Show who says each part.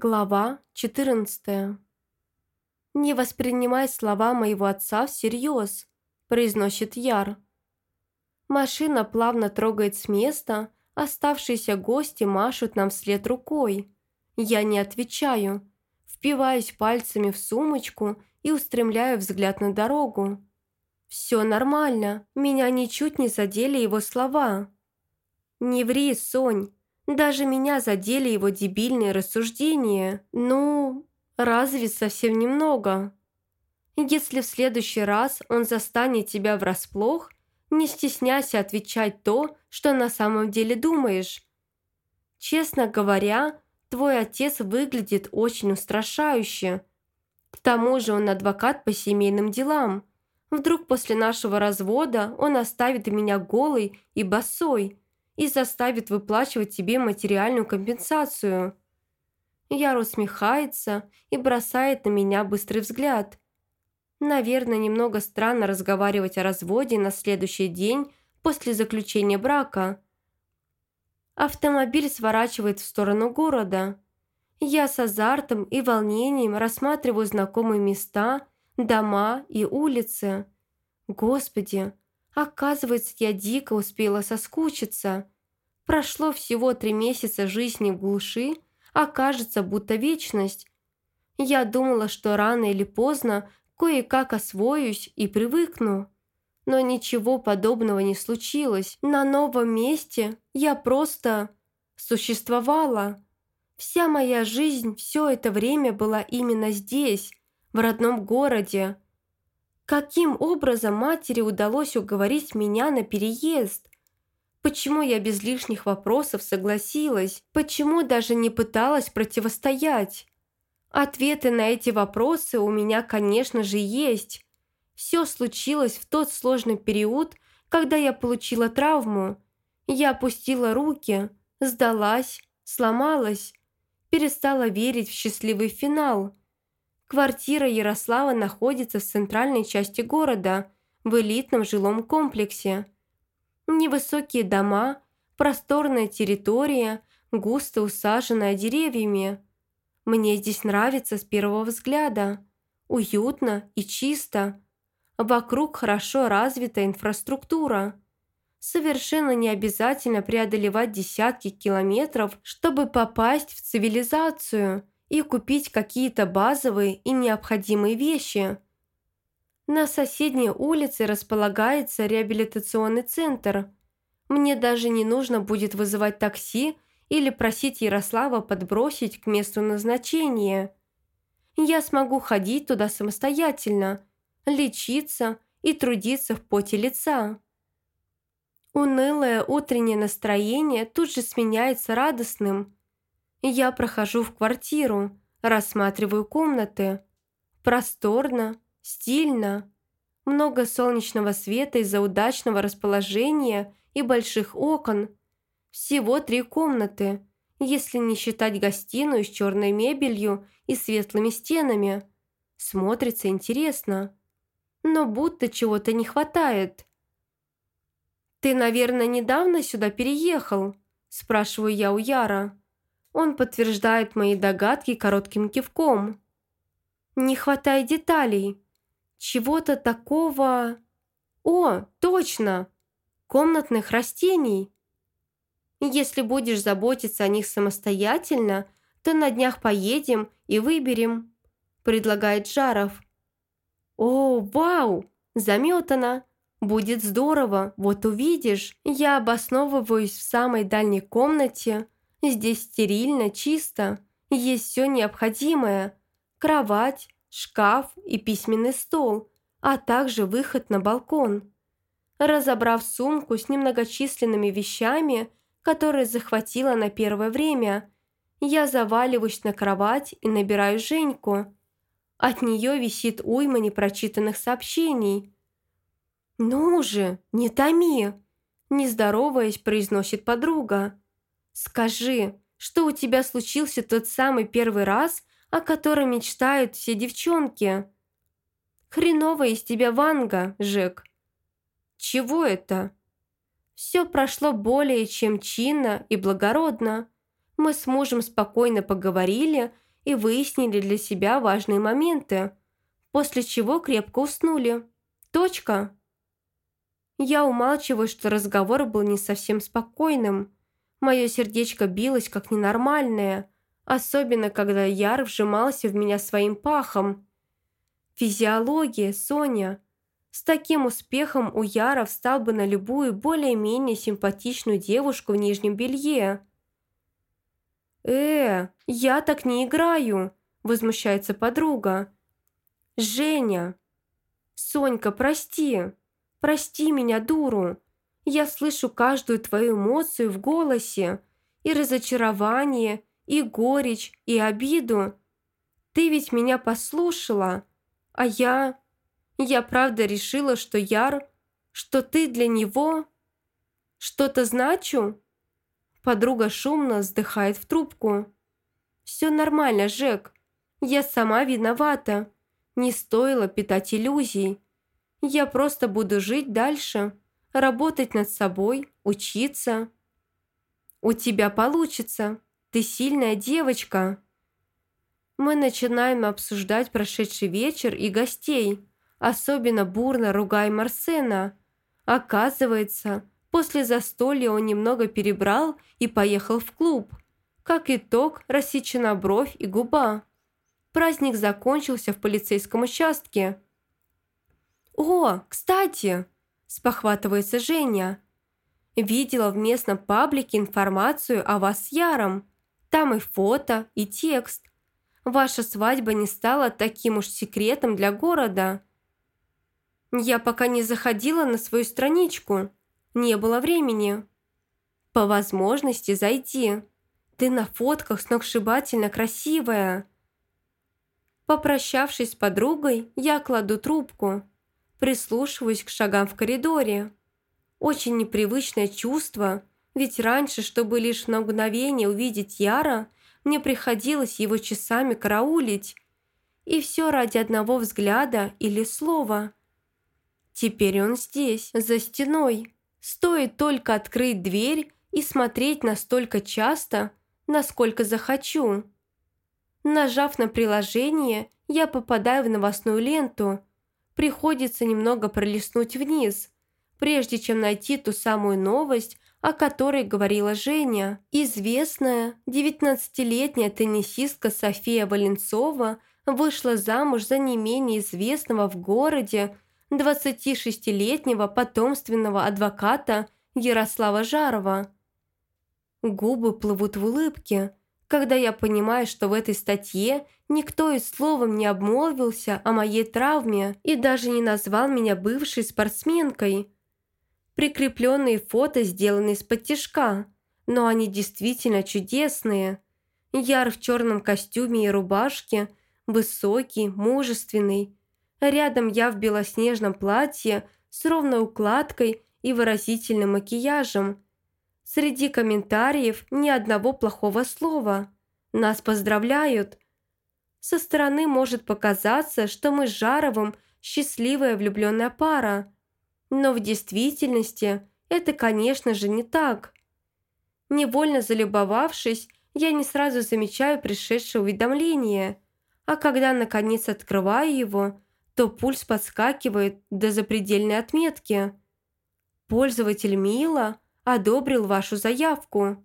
Speaker 1: Глава 14 «Не воспринимай слова моего отца всерьез», – произносит Яр. Машина плавно трогает с места, оставшиеся гости машут нам вслед рукой. Я не отвечаю, впиваюсь пальцами в сумочку и устремляю взгляд на дорогу. Все нормально, меня ничуть не задели его слова. «Не ври, Сонь, даже меня задели его дебильные рассуждения. Ну, разве совсем немного? Если в следующий раз он застанет тебя врасплох, не стесняйся отвечать то, что на самом деле думаешь. Честно говоря, твой отец выглядит очень устрашающе. К тому же он адвокат по семейным делам. Вдруг после нашего развода он оставит меня голой и босой – и заставит выплачивать тебе материальную компенсацию. Яр усмехается и бросает на меня быстрый взгляд. Наверное, немного странно разговаривать о разводе на следующий день после заключения брака. Автомобиль сворачивает в сторону города. Я с азартом и волнением рассматриваю знакомые места, дома и улицы. Господи, Оказывается, я дико успела соскучиться. Прошло всего три месяца жизни в глуши, а кажется, будто вечность. Я думала, что рано или поздно кое-как освоюсь и привыкну. Но ничего подобного не случилось. На новом месте я просто существовала. Вся моя жизнь все это время была именно здесь, в родном городе. Каким образом матери удалось уговорить меня на переезд? Почему я без лишних вопросов согласилась? Почему даже не пыталась противостоять? Ответы на эти вопросы у меня, конечно же, есть. Все случилось в тот сложный период, когда я получила травму. Я опустила руки, сдалась, сломалась, перестала верить в счастливый финал. Квартира Ярослава находится в центральной части города, в элитном жилом комплексе. Невысокие дома, просторная территория, густо усаженная деревьями. Мне здесь нравится с первого взгляда. Уютно и чисто. Вокруг хорошо развита инфраструктура. Совершенно не обязательно преодолевать десятки километров, чтобы попасть в цивилизацию – и купить какие-то базовые и необходимые вещи. На соседней улице располагается реабилитационный центр. Мне даже не нужно будет вызывать такси или просить Ярослава подбросить к месту назначения. Я смогу ходить туда самостоятельно, лечиться и трудиться в поте лица. Унылое утреннее настроение тут же сменяется радостным – я прохожу в квартиру, рассматриваю комнаты. Просторно, стильно. Много солнечного света из-за удачного расположения и больших окон. Всего три комнаты, если не считать гостиную с черной мебелью и светлыми стенами. Смотрится интересно. Но будто чего-то не хватает. «Ты, наверное, недавно сюда переехал?» – спрашиваю я у Яра. Он подтверждает мои догадки коротким кивком. Не хватает деталей. Чего-то такого... О, точно! Комнатных растений. Если будешь заботиться о них самостоятельно, то на днях поедем и выберем, предлагает Жаров. О, вау! Заметано! Будет здорово, вот увидишь. Я обосновываюсь в самой дальней комнате, Здесь стерильно, чисто, есть все необходимое. Кровать, шкаф и письменный стол, а также выход на балкон. Разобрав сумку с немногочисленными вещами, которые захватила на первое время, я заваливаюсь на кровать и набираю Женьку. От нее висит уйма непрочитанных сообщений. «Ну же, не томи!» Не здороваясь, произносит подруга. «Скажи, что у тебя случился тот самый первый раз, о котором мечтают все девчонки?» «Хреновая из тебя Ванга, Жек». «Чего это?» «Все прошло более чем чинно и благородно. Мы с мужем спокойно поговорили, и выяснили для себя важные моменты, после чего крепко уснули. Точка. Я умалчиваю, что разговор был не совсем спокойным. Мое сердечко билось как ненормальное, особенно когда Яр вжимался в меня своим пахом. Физиология, Соня. С таким успехом у Яра встал бы на любую более-менее симпатичную девушку в нижнем белье. «Э, я так не играю!» – возмущается подруга. «Женя!» «Сонька, прости! Прости меня, дуру! Я слышу каждую твою эмоцию в голосе, и разочарование, и горечь, и обиду. Ты ведь меня послушала, а я... Я правда решила, что Яр, что ты для него... Что-то значу?» Подруга шумно вздыхает в трубку. «Все нормально, Жек. Я сама виновата. Не стоило питать иллюзий. Я просто буду жить дальше, работать над собой, учиться. У тебя получится. Ты сильная девочка». Мы начинаем обсуждать прошедший вечер и гостей, особенно бурно ругая Марсена. Оказывается, После застолья он немного перебрал и поехал в клуб. Как итог, рассечена бровь и губа. Праздник закончился в полицейском участке. «О, кстати!» – спохватывается Женя. «Видела в местном паблике информацию о вас с Яром. Там и фото, и текст. Ваша свадьба не стала таким уж секретом для города». «Я пока не заходила на свою страничку», не было времени. По возможности зайди. Ты на фотках сногсшибательно красивая. Попрощавшись с подругой, я кладу трубку. Прислушиваюсь к шагам в коридоре. Очень непривычное чувство, ведь раньше, чтобы лишь на мгновение увидеть Яра, мне приходилось его часами караулить. И все ради одного взгляда или слова. Теперь он здесь, за стеной. Стоит только открыть дверь и смотреть настолько часто, насколько захочу. Нажав на приложение, я попадаю в новостную ленту. Приходится немного пролистнуть вниз, прежде чем найти ту самую новость, о которой говорила Женя. Известная 19-летняя теннисистка София Валенцова вышла замуж за не менее известного в городе 26-летнего потомственного адвоката Ярослава Жарова. Губы плывут в улыбке, когда я понимаю, что в этой статье никто и словом не обмолвился о моей травме и даже не назвал меня бывшей спортсменкой. Прикрепленные фото сделаны из-под тяжка, но они действительно чудесные. Яр в черном костюме и рубашке, высокий, мужественный, Рядом я в белоснежном платье с ровной укладкой и выразительным макияжем. Среди комментариев ни одного плохого слова. Нас поздравляют. Со стороны может показаться, что мы с Жаровым счастливая влюбленная пара. Но в действительности это, конечно же, не так. Невольно залюбовавшись, я не сразу замечаю пришедшее уведомление, а когда наконец открываю его – то пульс подскакивает до запредельной отметки. Пользователь Мила одобрил вашу заявку.